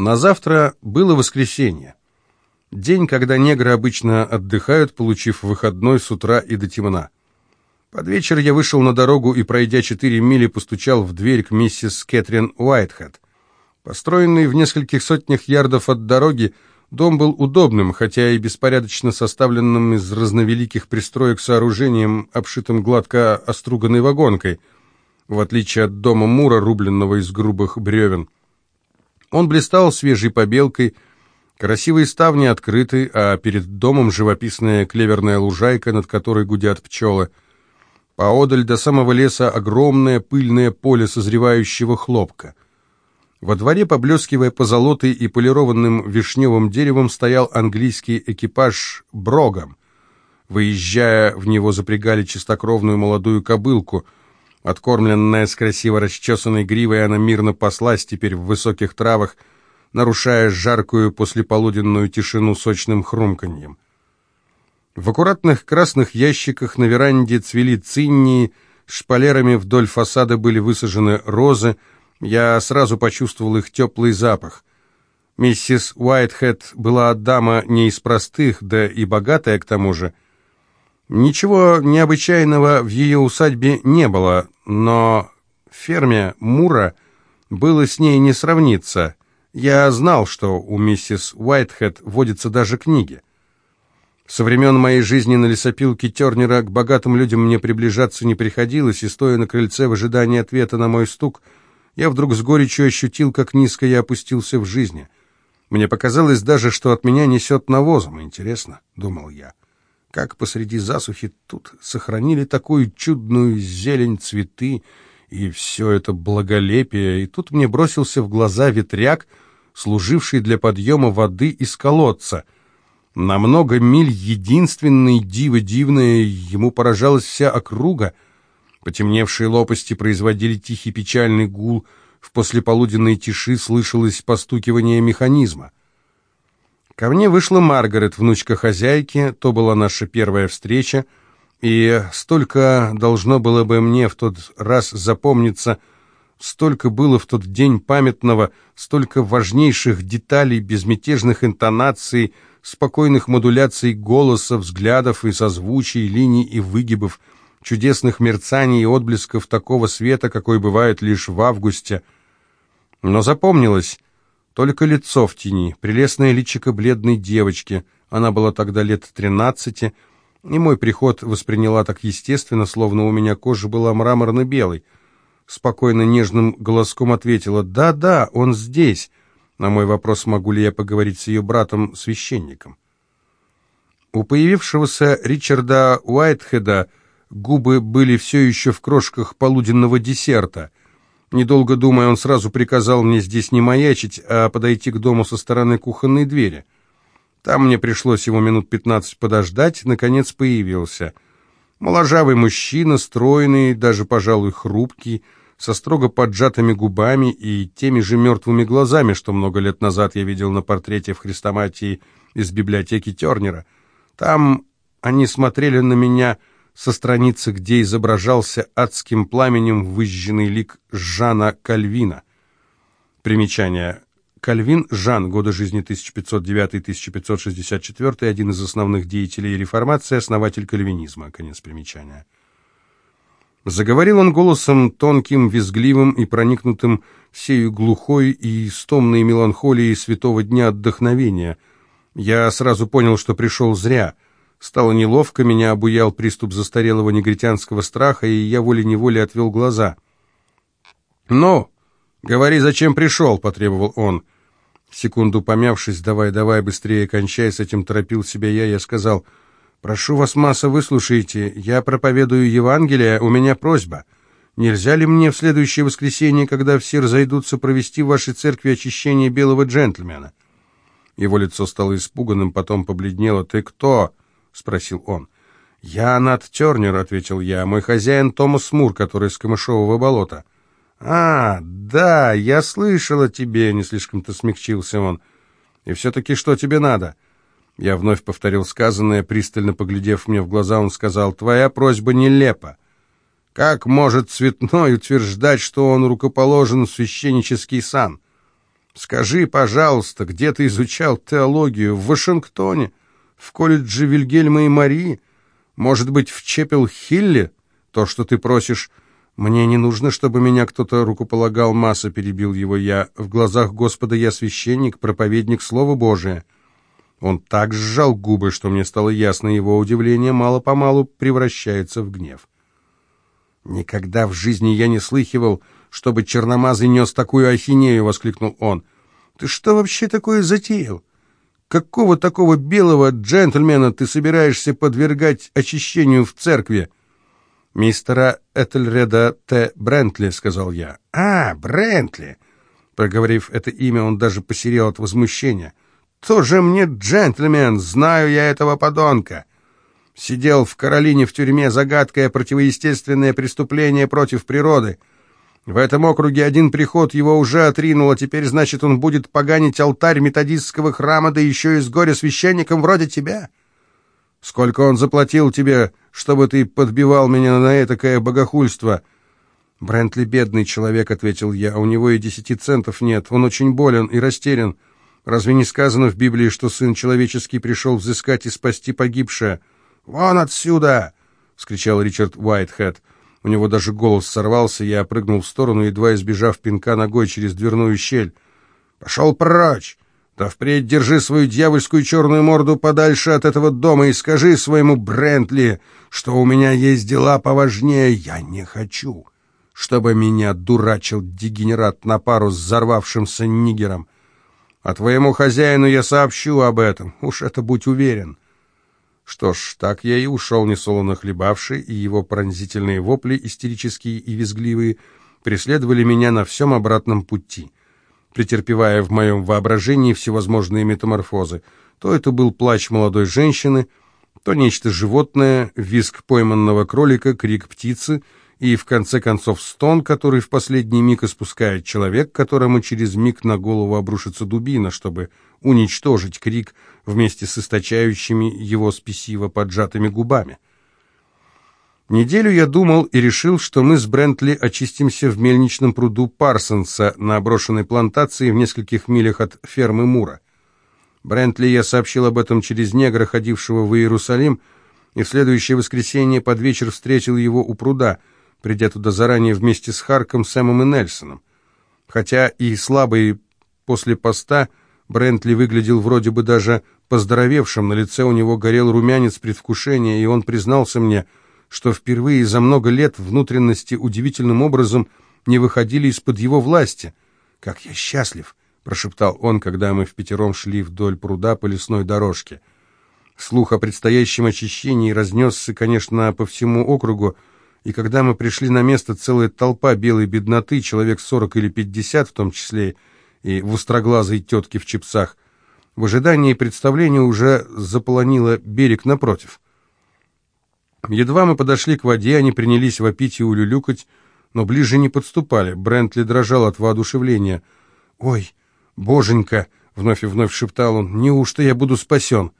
На завтра было воскресенье. День, когда негры обычно отдыхают, получив выходной с утра и до темна. Под вечер я вышел на дорогу и, пройдя четыре мили, постучал в дверь к миссис Кэтрин Уайтхед. Построенный в нескольких сотнях ярдов от дороги, дом был удобным, хотя и беспорядочно составленным из разновеликих пристроек сооружением, обшитым гладко оструганной вагонкой, в отличие от дома Мура, рубленного из грубых бревен. Он блистал свежей побелкой, красивые ставни открыты, а перед домом живописная клеверная лужайка, над которой гудят пчелы. Поодаль до самого леса огромное пыльное поле созревающего хлопка. Во дворе, поблескивая позолотой и полированным вишневым деревом, стоял английский экипаж «Брогом». Выезжая, в него запрягали чистокровную молодую кобылку. Откормленная с красиво расчесанной гривой, она мирно паслась теперь в высоких травах, нарушая жаркую послеполуденную тишину сочным хрумканьем. В аккуратных красных ящиках на веранде цвели циннии, шпалерами вдоль фасада были высажены розы, я сразу почувствовал их теплый запах. Миссис Уайтхед была дама не из простых, да и богатая к тому же. Ничего необычайного в ее усадьбе не было, но ферме Мура было с ней не сравниться. Я знал, что у миссис Уайтхед водятся даже книги. Со времен моей жизни на лесопилке Тернера к богатым людям мне приближаться не приходилось, и, стоя на крыльце в ожидании ответа на мой стук, я вдруг с горечью ощутил, как низко я опустился в жизни. Мне показалось даже, что от меня несет навозом. Интересно, — думал я, — как посреди засухи тут сохранили такую чудную зелень, цветы и все это благолепие. И тут мне бросился в глаза ветряк, служивший для подъема воды из колодца. На много миль единственный диво дивное, ему поражалась вся округа — Потемневшие лопасти производили тихий печальный гул, в послеполуденной тиши слышалось постукивание механизма. Ко мне вышла Маргарет, внучка хозяйки, то была наша первая встреча, и столько должно было бы мне в тот раз запомниться, столько было в тот день памятного, столько важнейших деталей, безмятежных интонаций, спокойных модуляций голоса, взглядов и созвучий, линий и выгибов — чудесных мерцаний и отблесков такого света, какой бывает лишь в августе. Но запомнилось только лицо в тени, прелестное личико бледной девочки. Она была тогда лет тринадцати, и мой приход восприняла так естественно, словно у меня кожа была мраморно-белой. Спокойно нежным голоском ответила «Да-да, он здесь». На мой вопрос, могу ли я поговорить с ее братом-священником. У появившегося Ричарда Уайтхеда Губы были все еще в крошках полуденного десерта. Недолго думая, он сразу приказал мне здесь не маячить, а подойти к дому со стороны кухонной двери. Там мне пришлось его минут пятнадцать подождать, наконец появился. Моложавый мужчина, стройный, даже, пожалуй, хрупкий, со строго поджатыми губами и теми же мертвыми глазами, что много лет назад я видел на портрете в хрестоматии из библиотеки Тернера. Там они смотрели на меня со страницы, где изображался адским пламенем выжженный лик Жана Кальвина. Примечание. Кальвин Жан, годы жизни 1509-1564, один из основных деятелей реформации, основатель кальвинизма. Конец примечания. Заговорил он голосом тонким, визгливым и проникнутым всею глухой и стомной меланхолией святого дня отдохновения. Я сразу понял, что пришел зря — Стало неловко, меня обуял приступ застарелого негритянского страха, и я волей-неволей отвел глаза. «Ну, говори, зачем пришел?» — потребовал он. Секунду помявшись, «давай-давай, быстрее кончай, с этим торопил себя я, я сказал, «Прошу вас, масса, выслушайте, я проповедую Евангелие, у меня просьба. Нельзя ли мне в следующее воскресенье, когда все разойдутся, провести в вашей церкви очищение белого джентльмена?» Его лицо стало испуганным, потом побледнело. «Ты кто?» — спросил он. «Я Нат Тернер», — ответил я, — «мой хозяин Томас Мур, который с Камышового болота». «А, да, я слышал о тебе», — не слишком-то смягчился он. «И все-таки что тебе надо?» Я вновь повторил сказанное, пристально поглядев мне в глаза, он сказал, «Твоя просьба нелепа. Как может Цветной утверждать, что он рукоположен в священнический сан?» Скажи, пожалуйста, где ты изучал теологию? В Вашингтоне? В колледже Вильгельма и Марии? Может быть, в Чепел-Хилле? То, что ты просишь... Мне не нужно, чтобы меня кто-то рукополагал, масса, перебил его я. В глазах Господа я священник, проповедник Слова Божия. Он так сжал губы, что мне стало ясно, его удивление мало-помалу превращается в гнев. «Никогда в жизни я не слыхивал, чтобы черномазый нес такую ахинею!» — воскликнул он. «Ты что вообще такое затеял? Какого такого белого джентльмена ты собираешься подвергать очищению в церкви?» «Мистера Этельреда Т. Брентли», — сказал я. «А, Брентли!» Проговорив это имя, он даже посерел от возмущения. «Тоже мне джентльмен, знаю я этого подонка!» Сидел в Каролине в тюрьме за гадкое противоестественное преступление против природы. В этом округе один приход его уже отринул, а теперь, значит, он будет поганить алтарь методистского храма, да еще и с горе-священником вроде тебя. Сколько он заплатил тебе, чтобы ты подбивал меня на этакое богохульство?» «Брентли бедный человек», — ответил я, — «у него и десяти центов нет, он очень болен и растерян. Разве не сказано в Библии, что Сын Человеческий пришел взыскать и спасти погибшее?» «Вон отсюда!» — скричал Ричард Уайтхед. У него даже голос сорвался, я прыгнул в сторону, едва избежав пинка ногой через дверную щель. «Пошел прочь! Да впредь держи свою дьявольскую черную морду подальше от этого дома и скажи своему Брентли, что у меня есть дела поважнее. Я не хочу, чтобы меня дурачил дегенерат на пару с взорвавшимся нигером. А твоему хозяину я сообщу об этом, уж это будь уверен». Что ж, так я и ушел несолоно хлебавший, и его пронзительные вопли, истерические и визгливые, преследовали меня на всем обратном пути, претерпевая в моем воображении всевозможные метаморфозы. То это был плач молодой женщины, то нечто животное, визг пойманного кролика, крик птицы — и, в конце концов, стон, который в последний миг испускает человек, которому через миг на голову обрушится дубина, чтобы уничтожить крик вместе с источающими его спесиво поджатыми губами. Неделю я думал и решил, что мы с Брентли очистимся в мельничном пруду Парсонса на брошенной плантации в нескольких милях от фермы Мура. Брентли я сообщил об этом через негра, ходившего в Иерусалим, и в следующее воскресенье под вечер встретил его у пруда — придя туда заранее вместе с Харком, Сэмом и Нельсоном. Хотя и слабый после поста, Брентли выглядел вроде бы даже поздоровевшим, на лице у него горел румянец предвкушения, и он признался мне, что впервые за много лет внутренности удивительным образом не выходили из-под его власти. «Как я счастлив!» — прошептал он, когда мы в пятером шли вдоль пруда по лесной дорожке. Слух о предстоящем очищении разнесся, конечно, по всему округу, и когда мы пришли на место, целая толпа белой бедноты, человек сорок или пятьдесят в том числе, и востроглазой тетки в чепцах, в ожидании представления уже заполонило берег напротив. Едва мы подошли к воде, они принялись вопить и улюлюкать, но ближе не подступали. Брентли дрожал от воодушевления. «Ой, боженька!» — вновь и вновь шептал он. «Неужто я буду спасен?»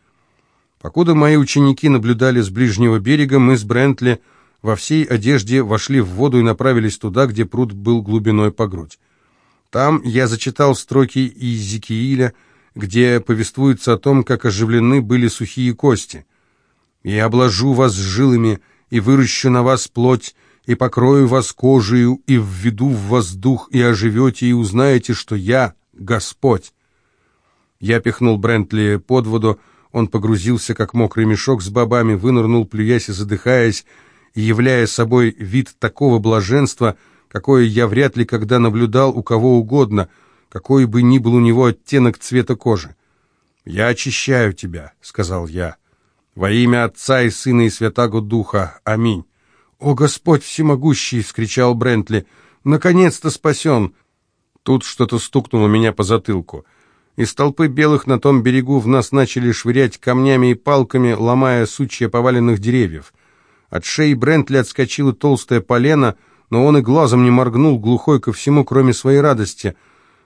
Покуда мои ученики наблюдали с ближнего берега, мы с Брентли во всей одежде вошли в воду и направились туда, где пруд был глубиной по грудь. Там я зачитал строки из Зикииля, где повествуется о том, как оживлены были сухие кости. «И обложу вас жилами, и выращу на вас плоть, и покрою вас кожею, и введу в вас дух, и оживете, и узнаете, что я Господь». Я пихнул Брентли под воду, он погрузился, как мокрый мешок с бобами, вынырнул, плюясь и задыхаясь, являя собой вид такого блаженства, какое я вряд ли когда наблюдал у кого угодно, какой бы ни был у него оттенок цвета кожи. «Я очищаю тебя», — сказал я, — «во имя Отца и Сына и Святаго Духа. Аминь». «О, Господь всемогущий!» — скричал Брентли. «Наконец-то спасен!» Тут что-то стукнуло меня по затылку. Из толпы белых на том берегу в нас начали швырять камнями и палками, ломая сучья поваленных деревьев. От шеи Брентли отскочила толстая полена, но он и глазом не моргнул, глухой ко всему, кроме своей радости.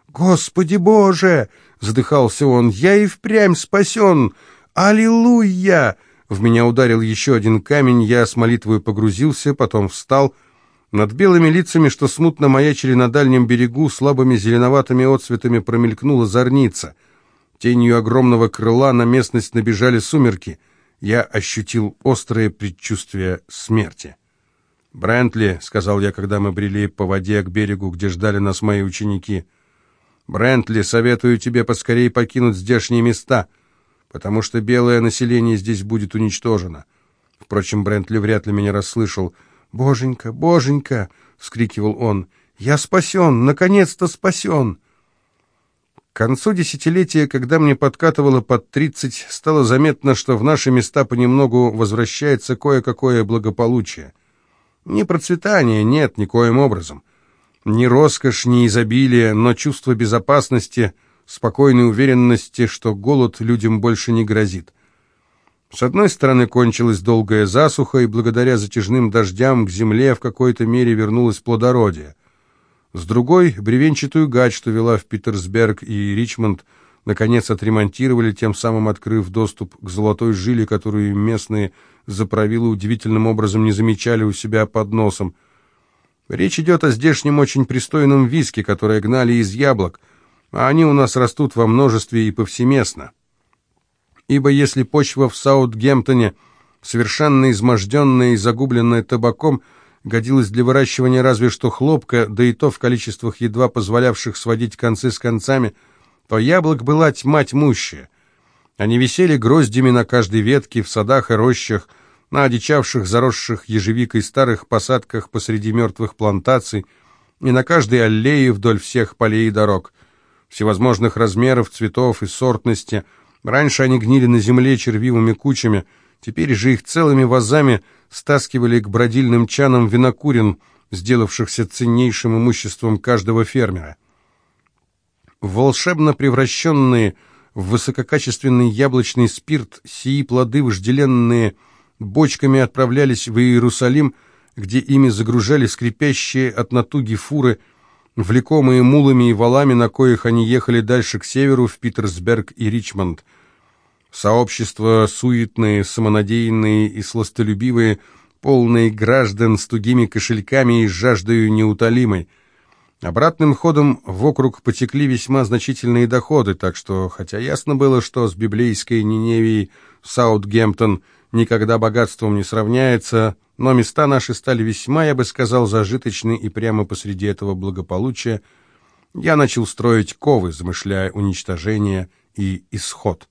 «Господи Боже!» — задыхался он. «Я и впрямь спасен! Аллилуйя!» В меня ударил еще один камень, я с молитвой погрузился, потом встал. Над белыми лицами, что смутно маячили на дальнем берегу, слабыми зеленоватыми отцветами промелькнула зорница. Тенью огромного крыла на местность набежали сумерки. Я ощутил острое предчувствие смерти. «Брентли», — сказал я, когда мы брели по воде к берегу, где ждали нас мои ученики, — «Брентли, советую тебе поскорее покинуть здешние места, потому что белое население здесь будет уничтожено». Впрочем, Брентли вряд ли меня расслышал — «Боженька, боженька!» — вскрикивал он. «Я спасен! Наконец-то спасен!» К концу десятилетия, когда мне подкатывало под тридцать, стало заметно, что в наши места понемногу возвращается кое-какое благополучие. Не процветание, нет, никоим образом. Ни роскошь, ни изобилие, но чувство безопасности, спокойной уверенности, что голод людям больше не грозит. С одной стороны кончилась долгая засуха, и благодаря затяжным дождям к земле в какой-то мере вернулось плодородие. С другой, бревенчатую гать, что вела в Питерсберг и Ричмонд, наконец отремонтировали, тем самым открыв доступ к золотой жиле, которую местные заправилы удивительным образом не замечали у себя под носом. Речь идет о здешнем очень пристойном виске, которое гнали из яблок, а они у нас растут во множестве и повсеместно ибо если почва в Саутгемптоне, совершенно изможденная и загубленная табаком, годилась для выращивания разве что хлопка, да и то в количествах едва позволявших сводить концы с концами, то яблок была тьма тьмущая. Они висели гроздями на каждой ветке, в садах и рощах, на одичавших, заросших ежевикой старых посадках посреди мертвых плантаций и на каждой аллее вдоль всех полей и дорог, всевозможных размеров, цветов и сортности – Раньше они гнили на земле червивыми кучами, теперь же их целыми вазами стаскивали к бродильным чанам винокурин, сделавшихся ценнейшим имуществом каждого фермера. Волшебно превращенные в высококачественный яблочный спирт, сии плоды вожделенные бочками отправлялись в Иерусалим, где ими загружали скрипящие от натуги фуры, влекомые мулами и валами, на коих они ехали дальше к северу, в Питерсберг и Ричмонд. Сообщества суетные, самонадеянные и сластолюбивые, полные граждан с тугими кошельками и жаждою неутолимой. Обратным ходом в округ потекли весьма значительные доходы, так что, хотя ясно было, что с библейской Ниневией Саутгемптон никогда богатством не сравняется, но места наши стали весьма, я бы сказал, зажиточны, и прямо посреди этого благополучия я начал строить ковы, замышляя уничтожение и исход.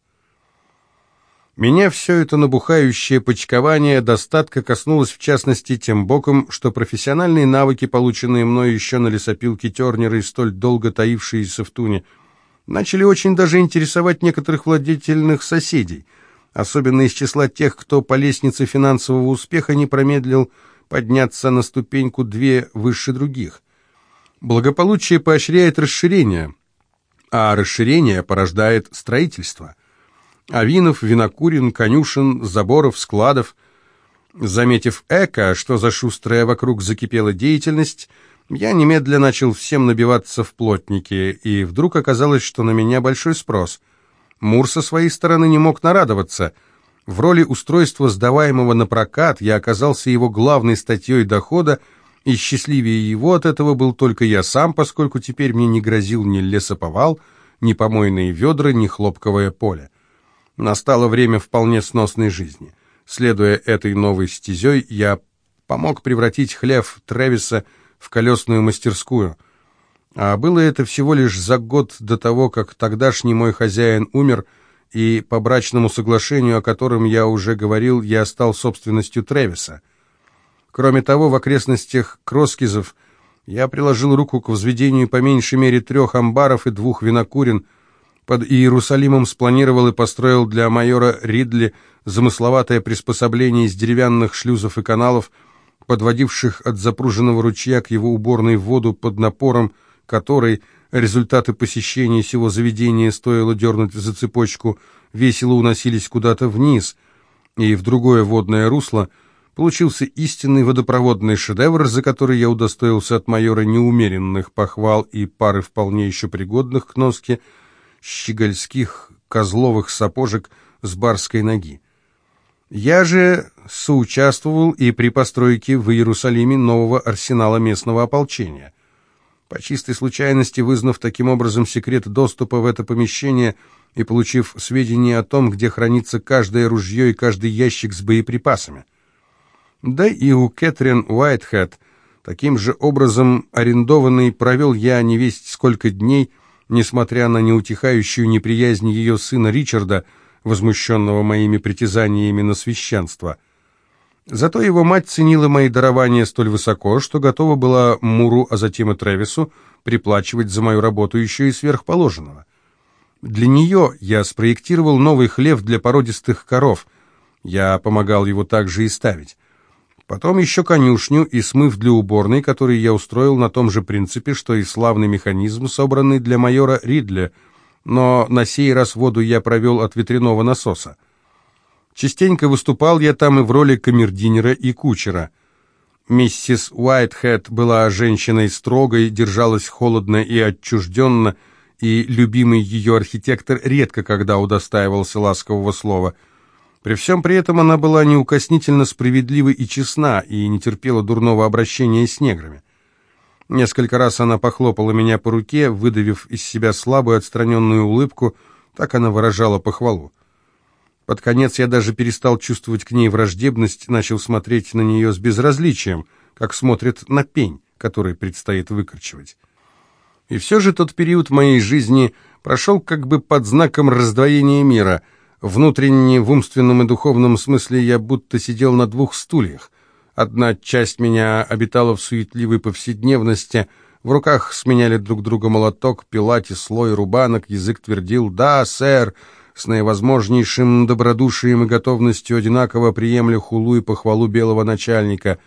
Меня все это набухающее почкование достатка коснулось в частности тем боком, что профессиональные навыки, полученные мной еще на лесопилке Тернера и столь долго таившиеся в туне, начали очень даже интересовать некоторых владетельных соседей, особенно из числа тех, кто по лестнице финансового успеха не промедлил подняться на ступеньку две выше других. Благополучие поощряет расширение, а расширение порождает строительство – Авинов, Винокурин, Конюшин, Заборов, Складов. Заметив эко, что за шустрая вокруг закипела деятельность, я немедленно начал всем набиваться в плотники, и вдруг оказалось, что на меня большой спрос. Мур со своей стороны не мог нарадоваться. В роли устройства, сдаваемого на прокат, я оказался его главной статьей дохода, и счастливее его от этого был только я сам, поскольку теперь мне не грозил ни лесоповал, ни помойные ведра, ни хлопковое поле. Настало время вполне сносной жизни. Следуя этой новой стезей, я помог превратить хлев Тревиса в колесную мастерскую. А было это всего лишь за год до того, как тогдашний мой хозяин умер, и по брачному соглашению, о котором я уже говорил, я стал собственностью Тревиса. Кроме того, в окрестностях Кроскизов я приложил руку к возведению по меньшей мере трех амбаров и двух винокурен – под Иерусалимом спланировал и построил для майора Ридли замысловатое приспособление из деревянных шлюзов и каналов, подводивших от запруженного ручья к его уборной воду под напором, которой результаты посещения сего заведения стоило дернуть за цепочку, весело уносились куда-то вниз, и в другое водное русло получился истинный водопроводный шедевр, за который я удостоился от майора неумеренных похвал и пары вполне еще пригодных к носке, щегольских козловых сапожек с барской ноги. Я же соучаствовал и при постройке в Иерусалиме нового арсенала местного ополчения. По чистой случайности, вызнав таким образом секрет доступа в это помещение и получив сведения о том, где хранится каждое ружье и каждый ящик с боеприпасами. Да и у Кэтрин Уайтхед таким же образом арендованный провел я не весть сколько дней, несмотря на неутихающую неприязнь ее сына Ричарда, возмущенного моими притязаниями на священство. Зато его мать ценила мои дарования столь высоко, что готова была Муру, а затем и Тревису приплачивать за мою работу еще и сверхположенного. Для нее я спроектировал новый хлев для породистых коров. Я помогал его также и ставить. Потом еще конюшню и смыв для уборной, который я устроил на том же принципе, что и славный механизм, собранный для майора Ридля, но на сей раз воду я провел от ветряного насоса. Частенько выступал я там и в роли камердинера и кучера. Миссис Уайтхед была женщиной строгой, держалась холодно и отчужденно, и любимый ее архитектор редко когда удостаивался ласкового слова — при всем при этом она была неукоснительно справедлива и честна, и не терпела дурного обращения с неграми. Несколько раз она похлопала меня по руке, выдавив из себя слабую отстраненную улыбку, так она выражала похвалу. Под конец я даже перестал чувствовать к ней враждебность, начал смотреть на нее с безразличием, как смотрят на пень, который предстоит выкорчевать. И все же тот период моей жизни прошел как бы под знаком раздвоения мира — Внутренне, в умственном и духовном смысле я будто сидел на двух стульях. Одна часть меня обитала в суетливой повседневности, в руках сменяли друг друга молоток, пилати, слой рубанок, язык твердил «Да, сэр», с наивозможнейшим добродушием и готовностью одинаково приемля хулу и похвалу белого начальника.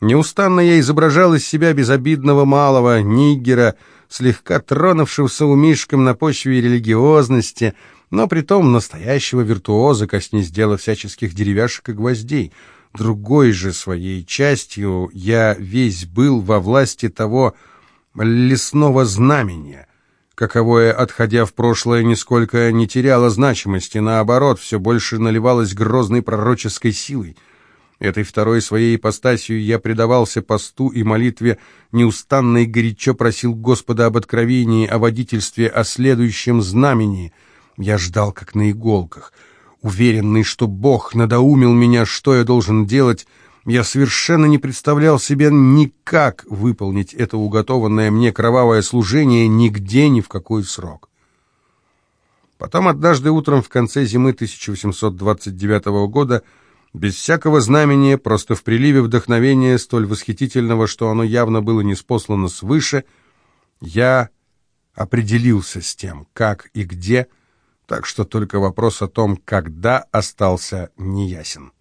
Неустанно я изображал из себя безобидного малого, нигера, слегка тронувшегося умишком на почве религиозности — но притом настоящего виртуоза, коснись дела всяческих деревяшек и гвоздей. Другой же своей частью я весь был во власти того лесного знамения, каковое, отходя в прошлое, нисколько не теряло значимости, наоборот, все больше наливалось грозной пророческой силой. Этой второй своей ипостасью я предавался посту и молитве, неустанно и горячо просил Господа об откровении, о водительстве, о следующем знамении — я ждал, как на иголках. Уверенный, что Бог надоумил меня, что я должен делать, я совершенно не представлял себе никак выполнить это уготованное мне кровавое служение нигде, ни в какой срок. Потом однажды утром в конце зимы 1829 года, без всякого знамения, просто в приливе вдохновения, столь восхитительного, что оно явно было неспослано свыше, я определился с тем, как и где так что только вопрос о том, когда остался неясен.